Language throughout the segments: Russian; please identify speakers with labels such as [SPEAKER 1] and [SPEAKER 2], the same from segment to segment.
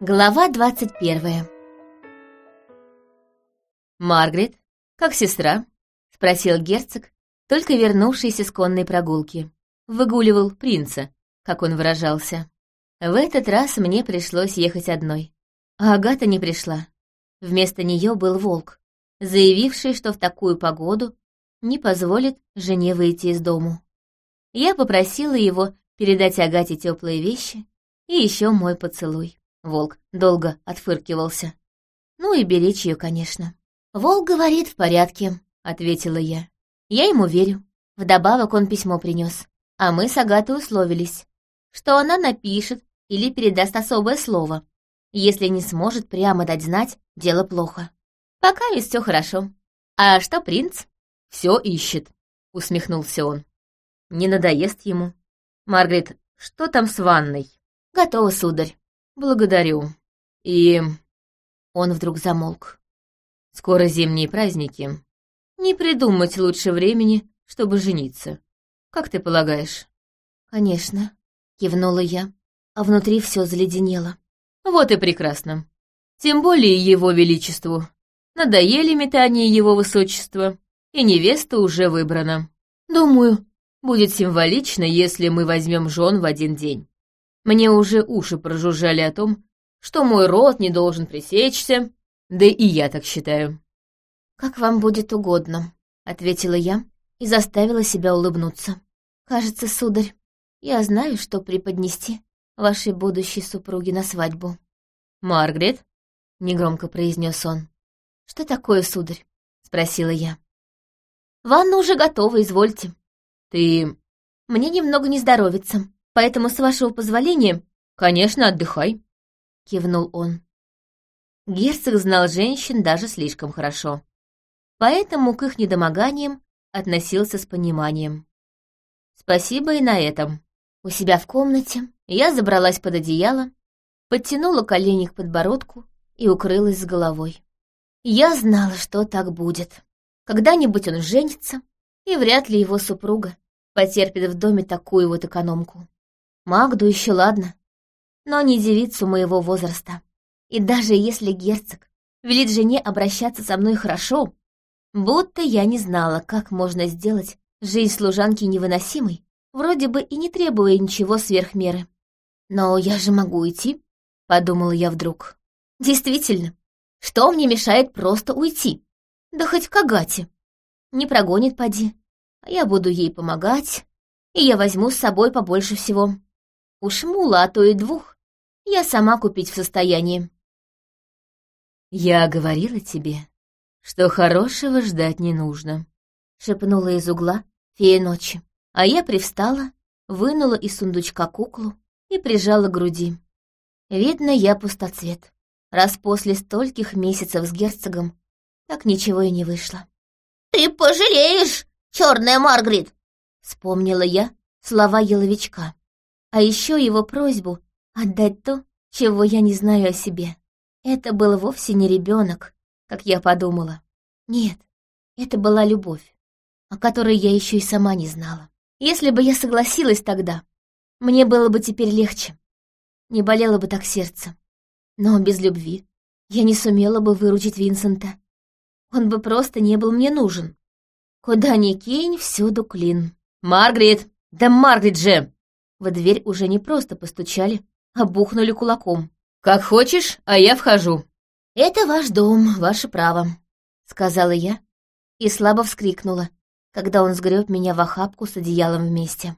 [SPEAKER 1] Глава двадцать первая «Маргарет, как сестра?» — спросил герцог, только вернувшийся с конной прогулки. Выгуливал принца, как он выражался. В этот раз мне пришлось ехать одной. А Агата не пришла. Вместо нее был волк, заявивший, что в такую погоду не позволит жене выйти из дому. Я попросила его передать Агате теплые вещи и еще мой поцелуй. Волк долго отфыркивался. Ну и беречь ее, конечно. «Волк говорит, в порядке», — ответила я. Я ему верю. Вдобавок он письмо принес. А мы с Агатой условились, что она напишет или передаст особое слово. Если не сможет прямо дать знать, дело плохо. Пока ведь все хорошо. А что принц?
[SPEAKER 2] Все ищет, усмехнулся он. Не надоест ему. Маргарет, что там с ванной?
[SPEAKER 1] Готово, сударь.
[SPEAKER 2] Благодарю. И...
[SPEAKER 1] Он вдруг замолк.
[SPEAKER 2] Скоро зимние праздники. Не придумать лучше времени, чтобы жениться. Как ты полагаешь?
[SPEAKER 1] Конечно, кивнула я, а внутри все заледенело.
[SPEAKER 2] Вот и прекрасно. Тем более его величеству. Надоели метания его высочества, и невеста уже выбрана. Думаю, будет символично, если мы возьмем жен в один день. Мне уже уши прожужжали о том, что мой род не должен пресечься, да и я так считаю.
[SPEAKER 1] «Как вам будет угодно», — ответила я и заставила себя улыбнуться. «Кажется, сударь, я знаю, что преподнести вашей будущей супруге на свадьбу».
[SPEAKER 2] «Маргарет?» — негромко произнес он.
[SPEAKER 1] «Что такое, сударь?» — спросила я. «Ванна уже готова, извольте».
[SPEAKER 2] «Ты...»
[SPEAKER 1] «Мне немного не здоровится, Поэтому, с вашего позволения,
[SPEAKER 2] конечно, отдыхай», —
[SPEAKER 1] кивнул он. Герцог знал женщин даже слишком хорошо. Поэтому к их недомоганиям относился с пониманием. Спасибо и на этом. У себя в комнате я забралась под одеяло, подтянула колени к подбородку и укрылась с головой. Я знала, что так будет. Когда-нибудь он женится, и вряд ли его супруга потерпит в доме такую вот экономку. Магду еще ладно, но не девицу моего возраста. И даже если герцог велит жене обращаться со мной хорошо, будто я не знала, как можно сделать жизнь служанки невыносимой, вроде бы и не требуя ничего сверх меры. «Но я же могу уйти», — подумала я вдруг. «Действительно, что мне мешает просто уйти? Да хоть к Агате. Не прогонит поди, а я буду ей помогать, и я возьму с собой побольше всего. Уж мула, а то и двух, я сама купить в состоянии.
[SPEAKER 2] «Я говорила тебе, что хорошего ждать не нужно», —
[SPEAKER 1] шепнула из угла фея ночи. А я привстала, вынула из сундучка куклу и прижала к груди. Видно, я пустоцвет, раз после стольких месяцев с герцогом так ничего и не вышло. «Ты пожалеешь, черная Маргарет!» — вспомнила я слова еловичка а еще его просьбу отдать то, чего я не знаю о себе. Это был вовсе не ребенок, как я подумала. Нет, это была любовь, о которой я еще и сама не знала. Если бы я согласилась тогда, мне было бы теперь легче. Не болело бы так сердце. Но без любви я не сумела бы выручить Винсента. Он бы просто не был мне нужен. Куда ни кинь, всюду клин.
[SPEAKER 2] «Маргарет! Да Маргарет же!»
[SPEAKER 1] В дверь уже не просто постучали, а бухнули кулаком.
[SPEAKER 2] «Как хочешь, а я вхожу».
[SPEAKER 1] «Это ваш дом, ваше право», — сказала я и слабо вскрикнула, когда он сгреб меня в охапку с одеялом вместе.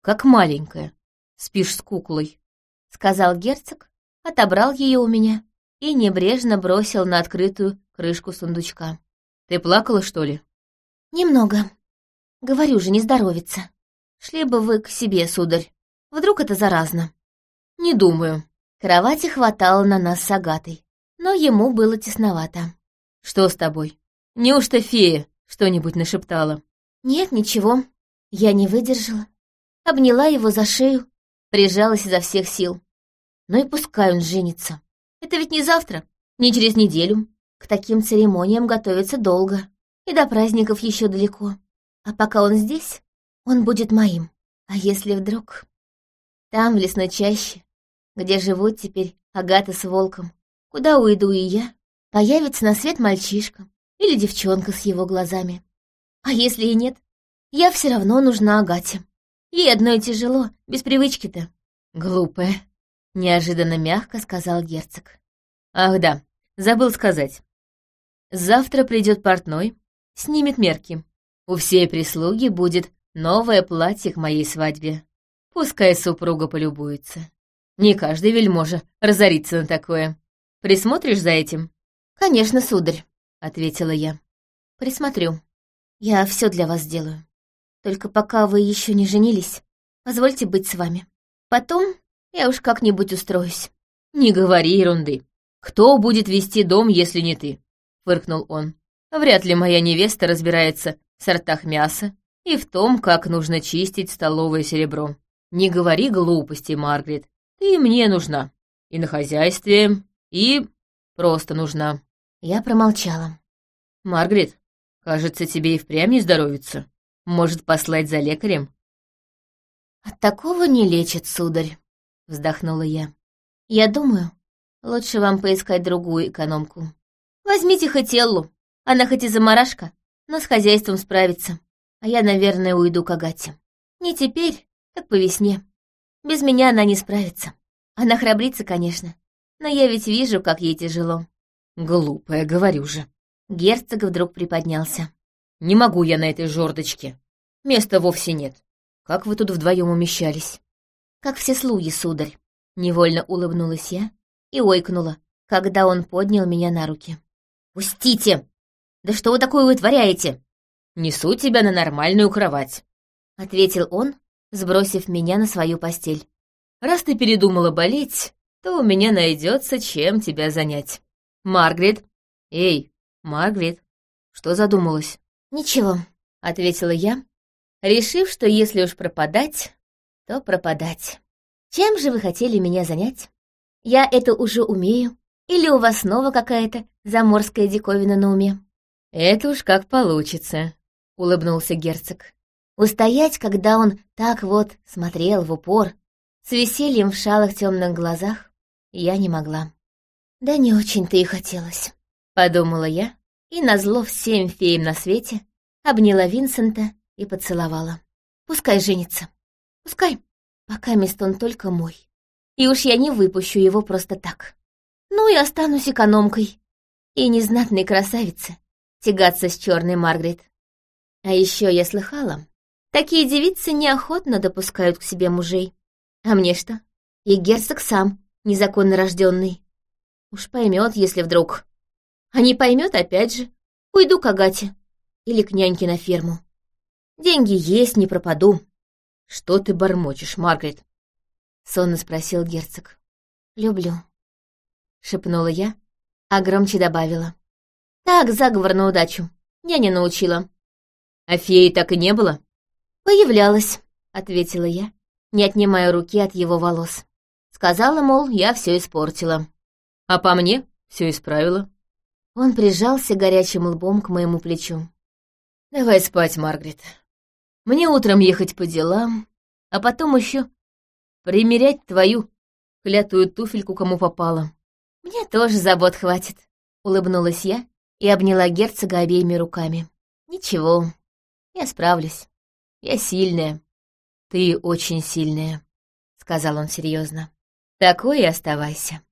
[SPEAKER 2] «Как маленькая. Спишь с куклой», —
[SPEAKER 1] сказал герцог, отобрал ее у меня и небрежно бросил на открытую крышку сундучка.
[SPEAKER 2] «Ты плакала, что ли?»
[SPEAKER 1] «Немного. Говорю же, не здоровится. Шли бы вы к себе, сударь. Вдруг это заразно?»
[SPEAKER 2] «Не думаю».
[SPEAKER 1] Кровати хватало на нас с Агатой, но ему было тесновато.
[SPEAKER 2] «Что с тобой? Неужто фея что-нибудь нашептала?»
[SPEAKER 1] «Нет, ничего. Я не выдержала. Обняла его за шею, прижалась изо всех сил. Ну и пускай он женится. Это ведь не завтра, не через неделю. К таким церемониям готовиться долго, и до праздников еще далеко. А пока он здесь, он будет моим. А если вдруг... Там, в лесной чаще, где живут теперь Агата с волком. Куда уйду и я? Появится на свет мальчишка или девчонка с его глазами. А если и нет, я все равно нужна Агате. Ей одной тяжело, без привычки-то.
[SPEAKER 2] Глупая, неожиданно мягко сказал герцог. Ах да, забыл сказать. Завтра придет портной, снимет мерки. У всей прислуги будет новое платье к моей свадьбе. Пускай супруга полюбуется. Не каждый вельможа разорится на такое. Присмотришь за этим?
[SPEAKER 1] Конечно, сударь, ответила я. Присмотрю. Я все для вас сделаю. Только пока вы еще не женились, позвольте быть с вами. Потом я уж как-нибудь устроюсь.
[SPEAKER 2] Не говори ерунды. Кто будет вести дом, если не ты? Фыркнул он. Вряд ли моя невеста разбирается в сортах мяса и в том, как нужно чистить столовое серебро. Не говори глупости, Маргарет. Ты мне нужна. И на хозяйстве, и просто нужна.
[SPEAKER 1] Я промолчала.
[SPEAKER 2] Маргарет, кажется, тебе и впрямь не здоровится. Может, послать за лекарем?
[SPEAKER 1] От такого не лечат, сударь, вздохнула я. Я думаю, лучше вам поискать другую экономку. Возьмите хоть Эллу. Она хоть и заморашка, но с хозяйством справится. А я, наверное, уйду к Агате. Не теперь, как по весне. Без меня она не справится. Она храбрится, конечно, но я ведь вижу, как ей тяжело.
[SPEAKER 2] Глупая, говорю же.
[SPEAKER 1] Герцог вдруг приподнялся.
[SPEAKER 2] Не могу я на этой жердочке. Места вовсе нет. Как вы тут вдвоем умещались?
[SPEAKER 1] Как все слуги, сударь. Невольно улыбнулась я и ойкнула, когда он поднял меня на руки. «Пустите! Да что вы такое вытворяете?»
[SPEAKER 2] «Несу тебя на нормальную кровать», —
[SPEAKER 1] ответил он, сбросив меня на свою постель.
[SPEAKER 2] «Раз ты передумала болеть, то у меня найдется чем тебя занять. Маргарет! Эй, Маргарет, что задумалась?»
[SPEAKER 1] «Ничего», — ответила я, решив, что если уж пропадать, то пропадать. «Чем же вы хотели меня занять? Я это уже умею. Или у вас снова какая-то заморская диковина на уме?»
[SPEAKER 2] «Это уж как получится», — улыбнулся герцог.
[SPEAKER 1] Устоять, когда он так вот смотрел в упор, с весельем в шалых темных глазах, я не могла. Да не очень-то и хотелось, подумала я, и назло всем феям на свете обняла Винсента и поцеловала. Пускай женится, пускай, пока мест он только мой. И уж я не выпущу его просто так. Ну и останусь экономкой и незнатной красавице тягаться с черной Маргарет. А еще я слыхала, Такие девицы неохотно допускают к себе мужей. А мне что? И герцог сам, незаконно рожденный. Уж поймет, если вдруг. А не поймет, опять же, уйду к Агате или к няньке на ферму. Деньги есть, не пропаду.
[SPEAKER 2] Что ты бормочешь, Маргарет?
[SPEAKER 1] Сонно спросил герцог. Люблю. Шепнула я, а громче добавила. Так, заговор на удачу. Няня научила.
[SPEAKER 2] А феи так и не было?
[SPEAKER 1] «Появлялась», — ответила я, не отнимая руки от его волос. Сказала, мол, я все испортила.
[SPEAKER 2] «А по мне все исправила».
[SPEAKER 1] Он прижался горячим лбом к моему плечу.
[SPEAKER 2] «Давай спать, Маргарет. Мне утром ехать по делам, а потом еще примерять твою клятую туфельку, кому попало».
[SPEAKER 1] «Мне тоже забот хватит», — улыбнулась я и обняла герцога обеими руками. «Ничего, я справлюсь». Я сильная.
[SPEAKER 2] Ты очень сильная, сказал он серьезно.
[SPEAKER 1] Такой и оставайся.